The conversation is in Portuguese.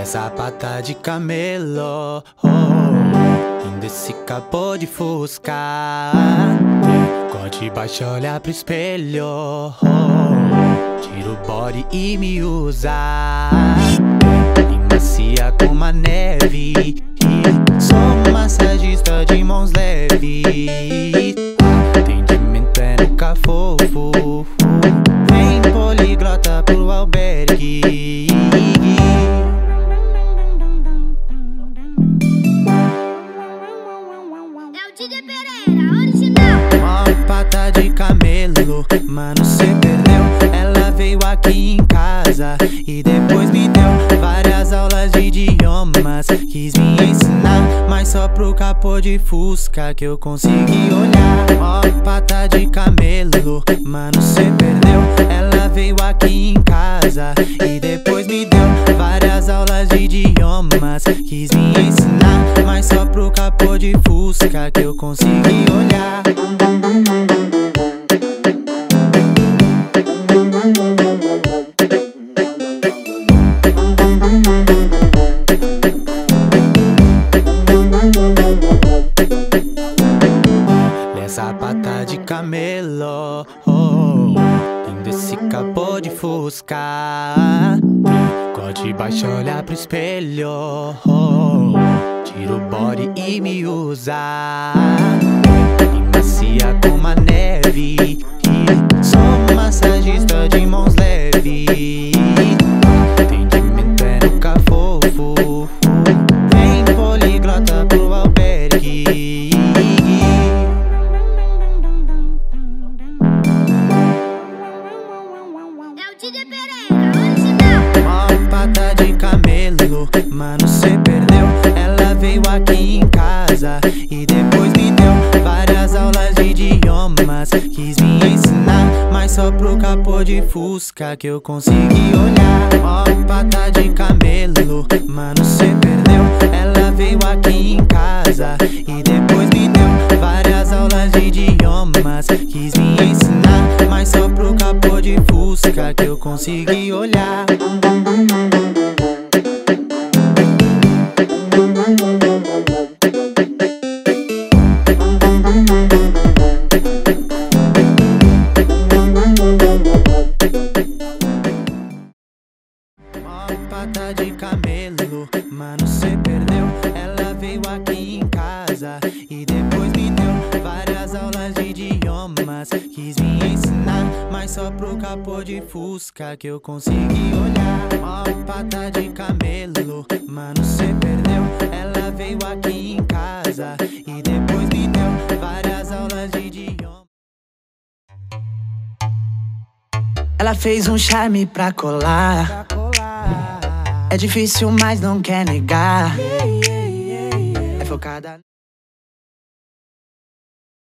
Essa pata de camelo. Oh, esse capô de fusca. Corte baixo, olha pro espelho. Oh, Tira o body e me usa. E macia como a neve. Sou massagista de mãos leves DJ Pereira, original. Pata de camelo, mano, cê perdeu. Ela veio aqui em casa e depois me deu várias aulas de idiomas. Quis me ensinar, mas só pro capô de fusca que eu consegui olhar. Ó, pata de camelo, mano, cê perdeu. Ela veio aqui em casa e depois me deu várias aulas de idiomas. Quis me ensinar, capô de fusca que eu consegui olhar. Nessa pata de camelo oh, Lindo esse capô de fusca Corte baixo, olha pro espelho oh, Tira o body e me usa E macia como a neve Sou massagista de mãos leves Atendimento é nunca fofo. Vem poliglota pro albergue. É o DJ Pereira, original. Uma pata de camelo, mano, casa e depois me deu várias aulas de idiomas. Quis me ensinar, mas só pro capô de fusca que eu consegui olhar. Ó, pata de camelo, mano, cê perdeu. Ela veio aqui em casa e depois me deu várias aulas de idiomas. Quis me ensinar, mas só pro capô de fusca que eu consegui olhar. Mano, cê perdeu. Ela veio aqui em casa e depois me deu várias aulas de idiomas. Quis me ensinar, mas só pro capô de fusca que eu consegui olhar. Uma pata de camelo, mano, cê perdeu. Ela veio aqui em casa e depois me deu várias aulas de idiomas. Ela fez um charme pra colar. É difícil, mas não quer negar. É focada.